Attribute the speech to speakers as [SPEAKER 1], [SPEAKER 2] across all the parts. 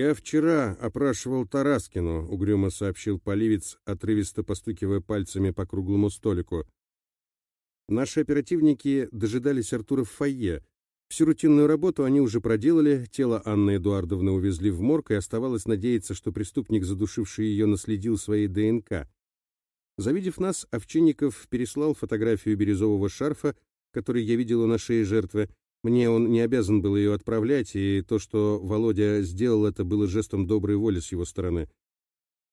[SPEAKER 1] «Я вчера опрашивал Тараскину», — угрюмо сообщил поливец, отрывисто постукивая пальцами по круглому столику. Наши оперативники дожидались Артура в фойе. Всю рутинную работу они уже проделали, тело Анны Эдуардовны увезли в морг, и оставалось надеяться, что преступник, задушивший ее, наследил своей ДНК. Завидев нас, Овчинников переслал фотографию бирюзового шарфа, который я видел на шее жертвы, мне он не обязан был ее отправлять, и то, что Володя сделал это, было жестом доброй воли с его стороны.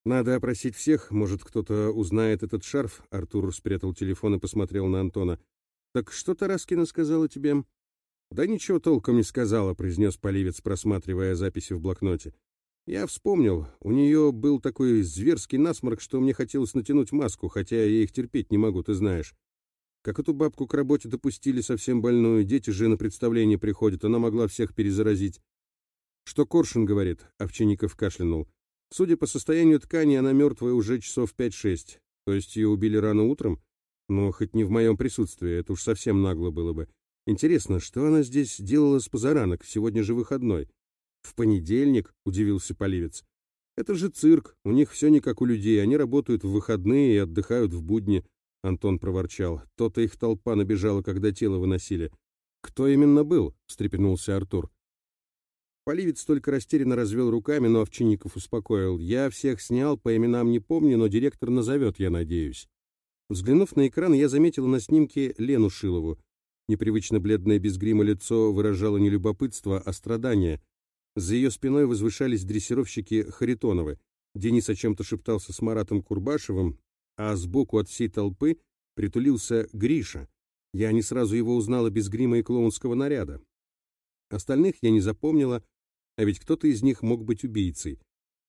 [SPEAKER 1] Надо опросить всех, может, кто-то узнает этот шарф. Артур спрятал телефон и посмотрел на Антона. Так что Тараскина сказала тебе? Да ничего толком не сказала, произнес Поливец, просматривая записи в блокноте. Я вспомнил, у нее был такой зверский насморк, что мне хотелось натянуть маску, хотя я их терпеть не могу, ты знаешь. Как эту бабку к работе допустили совсем больную, дети же на представление приходят, она могла всех перезаразить. Что Коршин говорит, Овчинников кашлянул. Судя по состоянию ткани, она мертвая уже часов пять-шесть. То есть ее убили рано утром? Но хоть не в моем присутствии, это уж совсем нагло было бы. Интересно, что она здесь делала с позаранок, сегодня же выходной? В понедельник, удивился Поливец. Это же цирк, у них все не как у людей, они работают в выходные и отдыхают в будни. Антон проворчал. То-то их толпа набежала, когда тело выносили. Кто именно был? встрепенулся Артур. Поливец только растерянно развел руками, но Овчинников успокоил. Я всех снял, по именам не помню, но директор назовет, я надеюсь. Взглянув на экран, я заметил на снимке Лену Шилову. Непривычно бледное без грима лицо выражало не любопытство, а страдание. За ее спиной возвышались дрессировщики Харитоновы. Денис о чем-то шептался с Маратом Курбашевым, а сбоку от всей толпы притулился Гриша. Я не сразу его узнала без грима и клоунского наряда. Остальных я не запомнила, а ведь кто-то из них мог быть убийцей.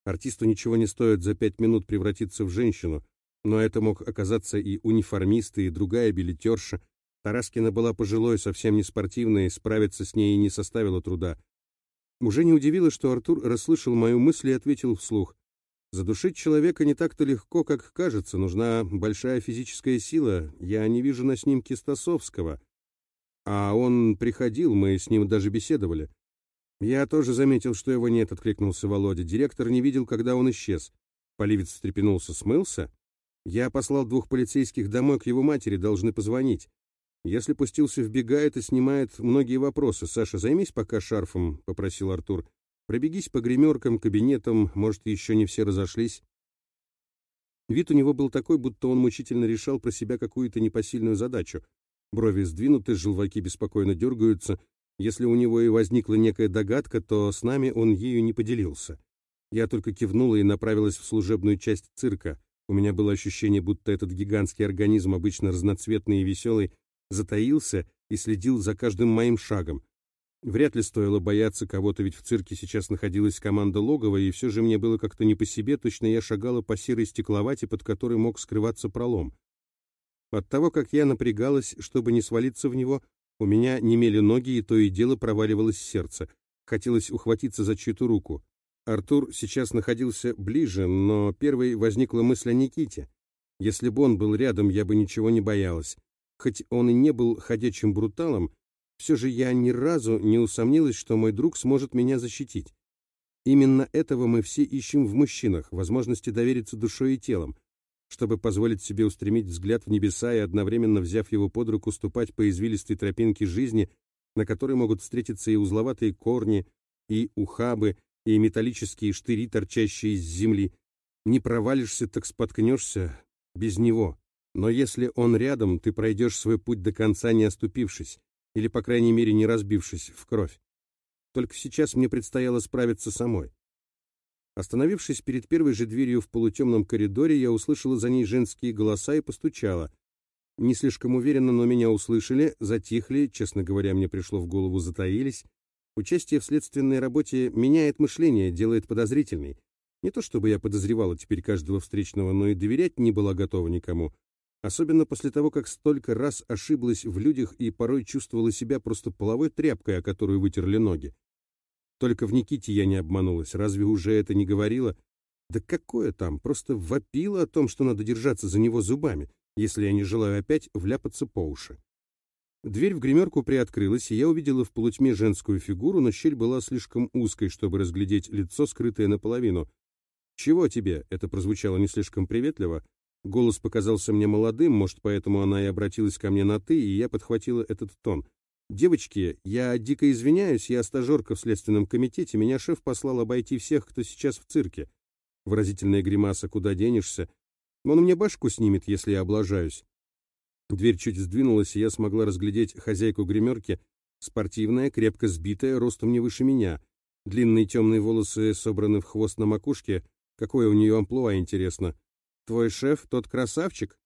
[SPEAKER 1] Артисту ничего не стоит за пять минут превратиться в женщину, но это мог оказаться и униформист, и другая билетерша. Тараскина была пожилой, совсем не спортивной, справиться с ней не составило труда. Уже не удивило, что Артур расслышал мою мысль и ответил вслух. Задушить человека не так-то легко, как кажется. Нужна большая физическая сила. Я не вижу на снимке Стасовского. А он приходил, мы с ним даже беседовали. Я тоже заметил, что его нет, откликнулся Володя. Директор не видел, когда он исчез. Поливец встрепенулся, смылся. Я послал двух полицейских домой к его матери, должны позвонить. Если пустился в бега, это снимает многие вопросы. Саша, займись пока шарфом, попросил Артур. Пробегись по гримеркам, кабинетам, может, еще не все разошлись. Вид у него был такой, будто он мучительно решал про себя какую-то непосильную задачу. Брови сдвинуты, желваки беспокойно дергаются. Если у него и возникла некая догадка, то с нами он ею не поделился. Я только кивнула и направилась в служебную часть цирка. У меня было ощущение, будто этот гигантский организм, обычно разноцветный и веселый, затаился и следил за каждым моим шагом. Вряд ли стоило бояться кого-то, ведь в цирке сейчас находилась команда логова, и все же мне было как-то не по себе, точно я шагала по серой стекловате, под которой мог скрываться пролом. От того, как я напрягалась, чтобы не свалиться в него, у меня немели ноги, и то и дело проваливалось сердце. Хотелось ухватиться за чью-то руку. Артур сейчас находился ближе, но первой возникла мысль о Никите. Если бы он был рядом, я бы ничего не боялась. Хоть он и не был ходячим бруталом, все же я ни разу не усомнилась, что мой друг сможет меня защитить. Именно этого мы все ищем в мужчинах, возможности довериться душой и телом, чтобы позволить себе устремить взгляд в небеса и одновременно, взяв его под руку, ступать по извилистой тропинке жизни, на которой могут встретиться и узловатые корни, и ухабы, и металлические штыри, торчащие из земли. Не провалишься, так споткнешься без него. Но если он рядом, ты пройдешь свой путь до конца, не оступившись или, по крайней мере, не разбившись в кровь. Только сейчас мне предстояло справиться самой. Остановившись перед первой же дверью в полутемном коридоре, я услышала за ней женские голоса и постучала. Не слишком уверенно, но меня услышали, затихли, честно говоря, мне пришло в голову, затаились. Участие в следственной работе меняет мышление, делает подозрительной. Не то чтобы я подозревала теперь каждого встречного, но и доверять не была готова никому. Особенно после того, как столько раз ошиблась в людях и порой чувствовала себя просто половой тряпкой, о которую вытерли ноги. Только в Никите я не обманулась, разве уже это не говорила? Да какое там, просто вопила о том, что надо держаться за него зубами, если я не желаю опять вляпаться по уши. Дверь в гримерку приоткрылась, и я увидела в полутьме женскую фигуру, но щель была слишком узкой, чтобы разглядеть лицо, скрытое наполовину. «Чего тебе?» — это прозвучало не слишком приветливо. Голос показался мне молодым, может, поэтому она и обратилась ко мне на «ты», и я подхватила этот тон. «Девочки, я дико извиняюсь, я стажерка в следственном комитете, меня шеф послал обойти всех, кто сейчас в цирке». Выразительная гримаса «Куда денешься?» Он мне башку снимет, если я облажаюсь. Дверь чуть сдвинулась, и я смогла разглядеть хозяйку гримерки, спортивная, крепко сбитая, ростом не выше меня. Длинные темные волосы собраны в хвост на макушке. Какое у нее амплуа, интересно. Твой шеф тот красавчик?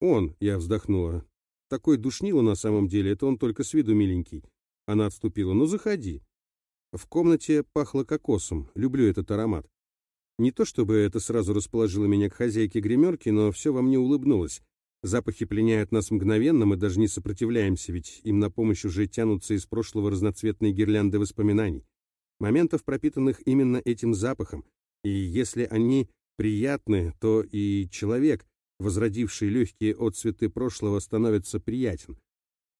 [SPEAKER 1] Он, я вздохнула. Такой душнило на самом деле, это он только с виду миленький. Она отступила. Ну, заходи. В комнате пахло кокосом. Люблю этот аромат. Не то чтобы это сразу расположило меня к хозяйке гримерки, но все во мне улыбнулось. Запахи пленяют нас мгновенно, мы даже не сопротивляемся, ведь им на помощь уже тянутся из прошлого разноцветные гирлянды воспоминаний. Моментов, пропитанных именно этим запахом. И если они приятны, то и человек, возродивший легкие отцветы прошлого, становится приятен.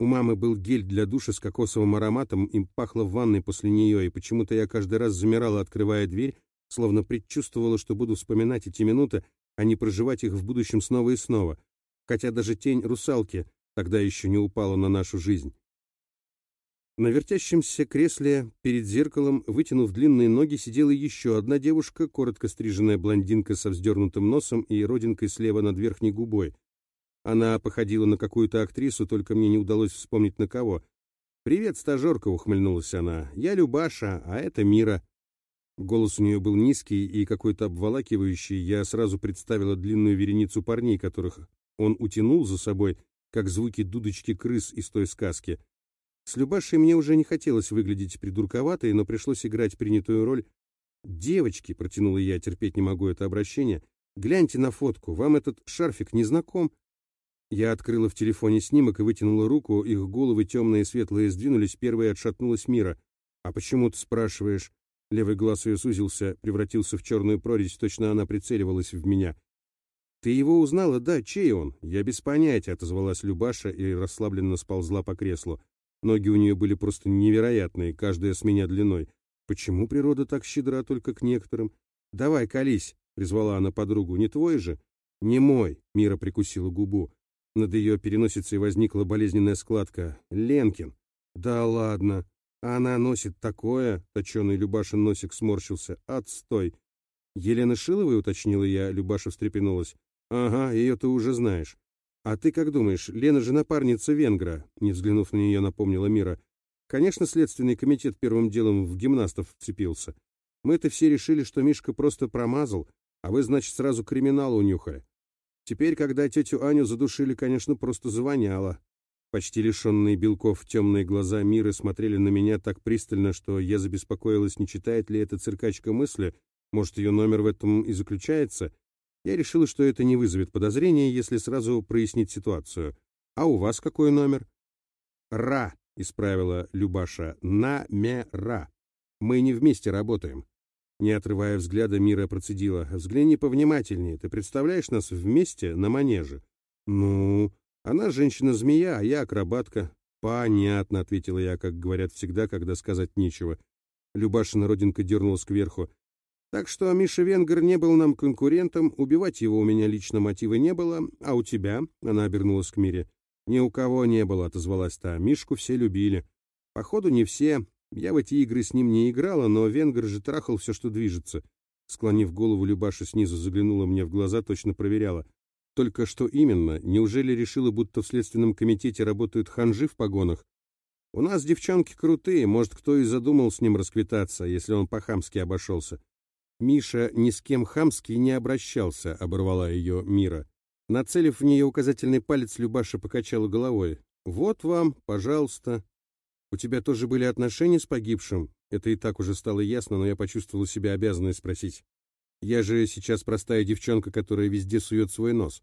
[SPEAKER 1] У мамы был гель для душа с кокосовым ароматом, им пахло в ванной после нее, и почему-то я каждый раз замирала, открывая дверь, словно предчувствовала, что буду вспоминать эти минуты, а не проживать их в будущем снова и снова — хотя даже тень русалки тогда еще не упала на нашу жизнь. На вертящемся кресле перед зеркалом, вытянув длинные ноги, сидела еще одна девушка, коротко стриженная блондинка со вздернутым носом и родинкой слева над верхней губой. Она походила на какую-то актрису, только мне не удалось вспомнить на кого. «Привет, стажерка», — ухмыльнулась она. «Я Любаша, а это Мира». Голос у нее был низкий и какой-то обволакивающий. Я сразу представила длинную вереницу парней, которых он утянул за собой, как звуки дудочки крыс из той сказки. С Любашей мне уже не хотелось выглядеть придурковатой, но пришлось играть принятую роль. «Девочки», — протянула я, терпеть не могу это обращение, — «гляньте на фотку, вам этот шарфик не знаком?» Я открыла в телефоне снимок и вытянула руку, их головы темные и светлые сдвинулись, первая отшатнулась мира. «А почему ты спрашиваешь?» Левый глаз ее сузился, превратился в черную прорезь, точно она прицеливалась в меня. «Ты его узнала? Да, чей он?» «Я без понятия», — отозвалась Любаша и расслабленно сползла по креслу. Ноги у нее были просто невероятные, каждая с меня длиной. «Почему природа так щедра только к некоторым?» «Давай, колись», — призвала она подругу. «Не твой же?» «Не мой», — Мира прикусила губу. Над ее переносицей возникла болезненная складка. «Ленкин». «Да ладно. Она носит такое?» — точеный Любашин носик сморщился. «Отстой». «Елена Шиловой?» — уточнила я. Любаша встрепенулась. «Ага, ее ты уже знаешь. А ты как думаешь, Лена же напарница венгра?» Не взглянув на нее, напомнила Мира. «Конечно, Следственный комитет первым делом в гимнастов вцепился. Мы-то все решили, что Мишка просто промазал, а вы, значит, сразу криминал унюхали. Теперь, когда тетю Аню задушили, конечно, просто завоняло. Почти лишенные белков темные глаза Миры смотрели на меня так пристально, что я забеспокоилась, не читает ли эта циркачка мысли, может, ее номер в этом и заключается, я решила, что это не вызовет подозрения, если сразу прояснить ситуацию. А у вас какой номер? Ра, исправила Любаша. На-ме-ра. Мы не вместе работаем. Не отрывая взгляда, Мира процедила. «Взгляни повнимательнее. Ты представляешь нас вместе на манеже?» «Ну...» «Она женщина-змея, а я акробатка». «Понятно», — ответила я, как говорят всегда, когда сказать нечего. Любашина родинка дернулась кверху. Так что Миша Венгер не был нам конкурентом, убивать его у меня лично мотива не было, а у тебя, она обернулась к Мире, ни у кого не было, отозвалась та, Мишку все любили. Походу, не все, я в эти игры с ним не играла, но Венгер же трахал все, что движется. Склонив голову, Любаша снизу заглянула мне в глаза, точно проверяла. Только что именно? Неужели решила, будто в следственном комитете работают ханжи в погонах? У нас девчонки крутые, может, кто и задумал с ним расквитаться, если он по-хамски обошелся. Миша ни с кем хамски не обращался, оборвала ее Мира. Нацелив в нее указательный палец, Любаша покачала головой. «Вот вам, пожалуйста. У тебя тоже были отношения с погибшим?» Это и так уже стало ясно, но я почувствовала себя обязанной спросить. «Я же сейчас простая девчонка, которая везде сует свой нос».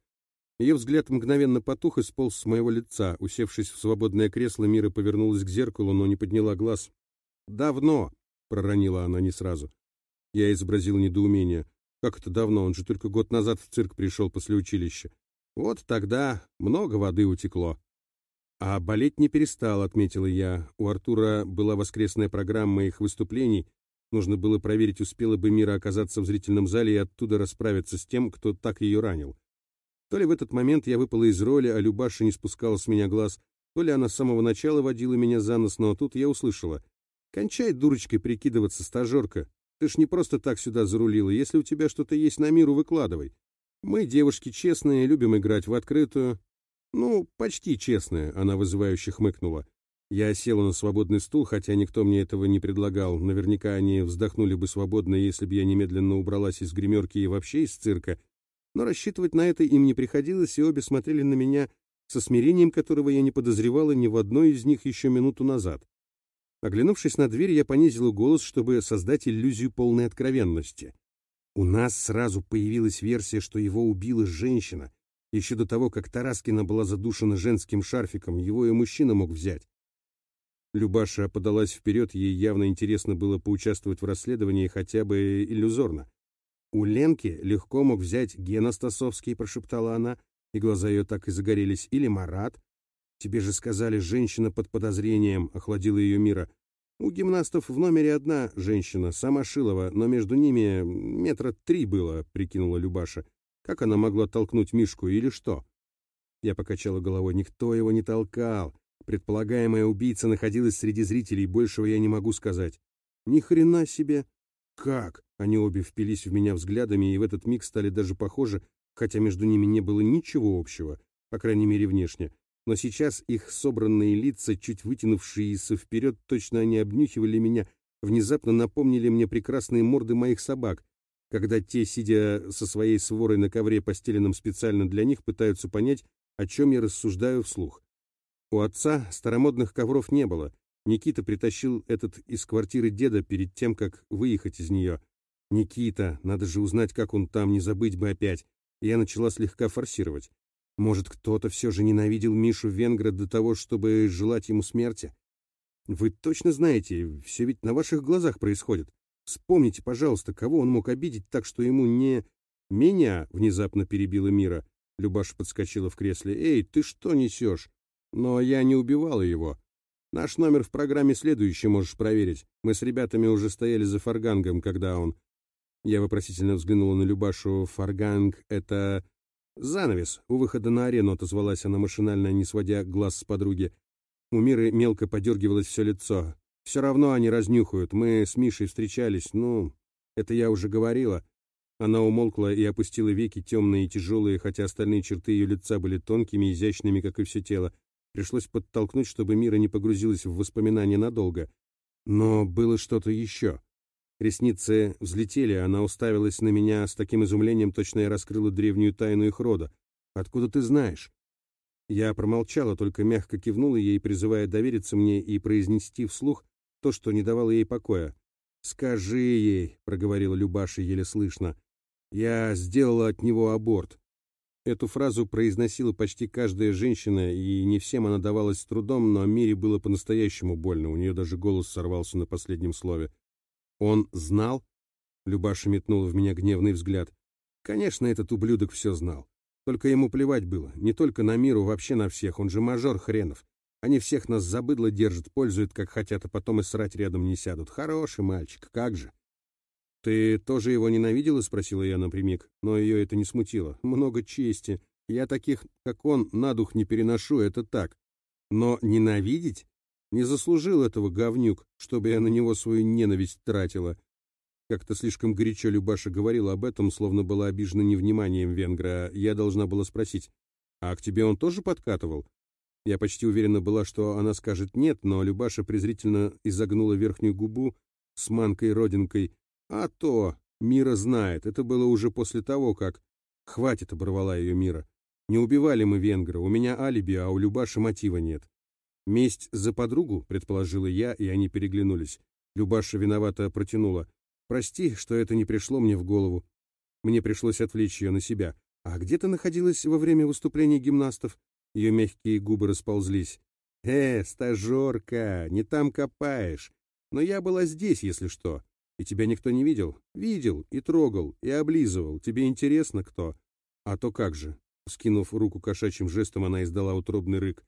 [SPEAKER 1] Ее взгляд мгновенно потух и сполз с моего лица. Усевшись в свободное кресло, Мира повернулась к зеркалу, но не подняла глаз. «Давно», — проронила она не сразу. Я изобразил недоумение. Как это давно? Он же только год назад в цирк пришел после училища. Вот тогда много воды утекло. А болеть не перестал, отметила я. У Артура была воскресная программа их выступлений. Нужно было проверить, успела бы Мира оказаться в зрительном зале и оттуда расправиться с тем, кто так ее ранил. То ли в этот момент я выпала из роли, а Любаша не спускала с меня глаз, то ли она с самого начала водила меня за нос, но тут я услышала. «Кончай дурочкой прикидываться, стажерка. Ты ж не просто так сюда зарулила. Если у тебя что-то есть на миру, выкладывай. Мы, девушки честные, любим играть в открытую. Ну, почти честные», — она вызывающе хмыкнула. Я села на свободный стул, хотя никто мне этого не предлагал. Наверняка они вздохнули бы свободно, если бы я немедленно убралась из гримерки и вообще из цирка, но рассчитывать на это им не приходилось, и обе смотрели на меня со смирением, которого я не подозревала ни в одной из них еще минуту назад. Оглянувшись на дверь, я понизила голос, чтобы создать иллюзию полной откровенности. У нас сразу появилась версия, что его убила женщина. Еще до того, как Тараскина была задушена женским шарфиком, его и мужчина мог взять. Любаша подалась вперед, ей явно интересно было поучаствовать в расследовании хотя бы иллюзорно. «У Ленки легко мог взять Гена Стасовский», — прошептала она, и глаза ее так и загорелись, «или Марат. Тебе же сказали, женщина под подозрением», — охладила ее мира. «У гимнастов в номере одна женщина, сама Шилова, но между ними метра три было», — прикинула Любаша. «Как она могла толкнуть Мишку или что?» Я покачала головой. Никто его не толкал. Предполагаемая убийца находилась среди зрителей, большего я не могу сказать. Ни хрена себе. Как? Они обе впились в меня взглядами и в этот миг стали даже похожи, хотя между ними не было ничего общего, по крайней мере внешне. Но сейчас их собранные лица, чуть вытянувшиеся вперед, точно они обнюхивали меня, внезапно напомнили мне прекрасные морды моих собак, когда те, сидя со своей сворой на ковре, постеленном специально для них, пытаются понять, о чем я рассуждаю вслух. У отца старомодных ковров не было. Никита притащил этот из квартиры деда перед тем, как выехать из нее. Никита, надо же узнать, как он там, не забыть бы опять. Я начала слегка форсировать. Может, кто-то все же ненавидел Мишу Венгра до того, чтобы желать ему смерти? Вы точно знаете, все ведь на ваших глазах происходит. Вспомните, пожалуйста, кого он мог обидеть так, что ему не... Меня внезапно перебила Мира. Любаша подскочила в кресле. «Эй, ты что несешь?» Но я не убивала его. Наш номер в программе следующий, можешь проверить. Мы с ребятами уже стояли за фаргангом, когда он... Я вопросительно взглянула на Любашу. Фарганг — это... Занавес. У выхода на арену отозвалась она машинально, не сводя глаз с подруги. У Миры мелко подергивалось все лицо. Все равно они разнюхают. Мы с Мишей встречались. Ну, это я уже говорила. Она умолкла и опустила веки, темные и тяжелые, хотя остальные черты ее лица были тонкими, изящными, как и все тело. Пришлось подтолкнуть, чтобы Мира не погрузилась в воспоминания надолго. Но было что-то еще. Ресницы взлетели, она уставилась на меня с таким изумлением, точно я раскрыла древнюю тайну их рода. «Откуда ты знаешь?» Я промолчала, только мягко кивнула ей, призывая довериться мне и произнести вслух то, что не давало ей покоя. «Скажи ей», — проговорила Любаша еле слышно, — «я сделала от него аборт». Эту фразу произносила почти каждая женщина, и не всем она давалась с трудом, но Мире было по-настоящему больно, у нее даже голос сорвался на последнем слове. «Он знал?» Любаша метнула в меня гневный взгляд. «Конечно, этот ублюдок все знал. Только ему плевать было, не только на миру, вообще на всех, он же мажор хренов. Они всех нас забыдло держат, пользуют как хотят, а потом и срать рядом не сядут. Хороший мальчик, как же!» «Ты тоже его ненавидела?» — спросила я напрямик, но ее это не смутило. «Много чести. Я таких, как он, на дух не переношу, это так. Но ненавидеть? Не заслужил этого говнюк, чтобы я на него свою ненависть тратила». Как-то слишком горячо Любаша говорила об этом, словно была обижена невниманием венгра. Я должна была спросить, «А к тебе он тоже подкатывал?» Я почти уверена была, что она скажет «нет», но Любаша презрительно изогнула верхнюю губу с манкой-родинкой, а то, Мира знает, это было уже после того, как... Хватит, оборвала ее Мира. Не убивали мы венгра, у меня алиби, а у Любаши мотива нет. Месть за подругу, предположила я, и они переглянулись. Любаша виновато протянула. Прости, что это не пришло мне в голову. Мне пришлось отвлечь ее на себя. А где ты находилась во время выступления гимнастов? Ее мягкие губы расползлись. «Э, стажерка, не там копаешь. Но я была здесь, если что. И тебя никто не видел? Видел, и трогал, и облизывал. Тебе интересно, кто? А то как же? Скинув руку кошачьим жестом, она издала утробный рык.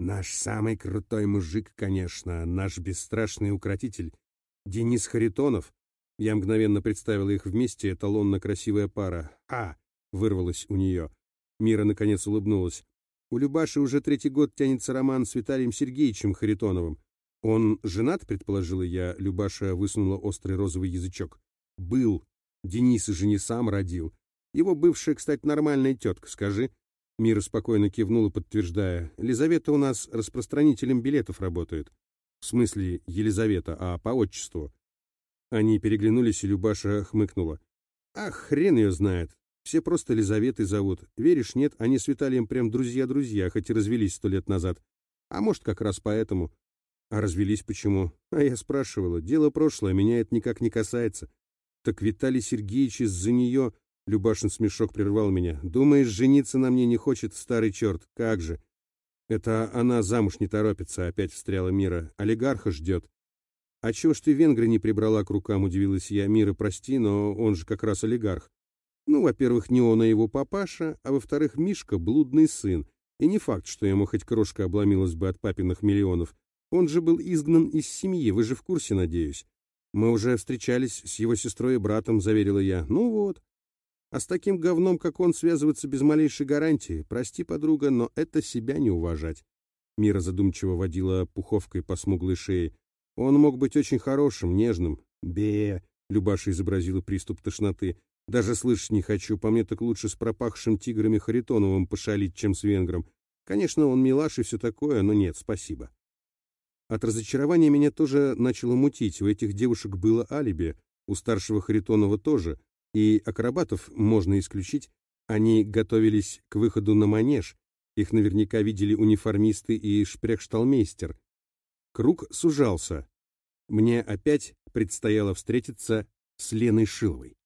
[SPEAKER 1] Наш самый крутой мужик, конечно, наш бесстрашный укротитель. Денис Харитонов. Я мгновенно представила их вместе, эталонно красивая пара. «А!» — вырвалось у нее. Мира, наконец, улыбнулась. У Любаши уже третий год тянется роман с Виталием Сергеевичем Харитоновым. Он женат, предположила я, Любаша высунула острый розовый язычок. Был. Денис же не сам родил. Его бывшая, кстати, нормальная тетка, скажи. Мира спокойно кивнула, подтверждая. Лизавета у нас распространителем билетов работает. В смысле Елизавета, а по отчеству. Они переглянулись, и Любаша хмыкнула. Ах, хрен ее знает. Все просто Лизаветой зовут. Веришь, нет, они с Виталием прям друзья-друзья, хоть и развелись сто лет назад. А может, как раз поэтому. А развелись почему? А я спрашивала. Дело прошлое, меня это никак не касается. Так Виталий Сергеевич из-за нее... Любашин смешок прервал меня. «Думаешь, жениться на мне не хочет старый черт? Как же!» «Это она замуж не торопится», — опять встряла Мира. «Олигарха ждет». «А чего ж ты венгры не прибрала к рукам?» — удивилась я. «Мира, прости, но он же как раз олигарх». «Ну, во-первых, не он, а его папаша, а во-вторых, Мишка — блудный сын. И не факт, что ему хоть крошка обломилась бы от папиных миллионов. Он же был изгнан из семьи, вы же в курсе, надеюсь. Мы уже встречались с его сестрой и братом, заверила я. Ну вот. А с таким говном, как он, связываться без малейшей гарантии. Прости, подруга, но это себя не уважать. Мира задумчиво водила пуховкой по смуглой шее. Он мог быть очень хорошим, нежным. Бе, Любаша изобразила приступ тошноты. Даже слышать не хочу, по мне так лучше с пропахшим тиграми Харитоновым пошалить, чем с венгром. Конечно, он милаш и все такое, но нет, спасибо. От разочарования меня тоже начало мутить. У этих девушек было алиби, у старшего Харитонова тоже — и акробатов можно исключить, они готовились к выходу на манеж, их наверняка видели униформисты и шпрехшталмейстер. Круг сужался. Мне опять предстояло встретиться с Леной Шиловой.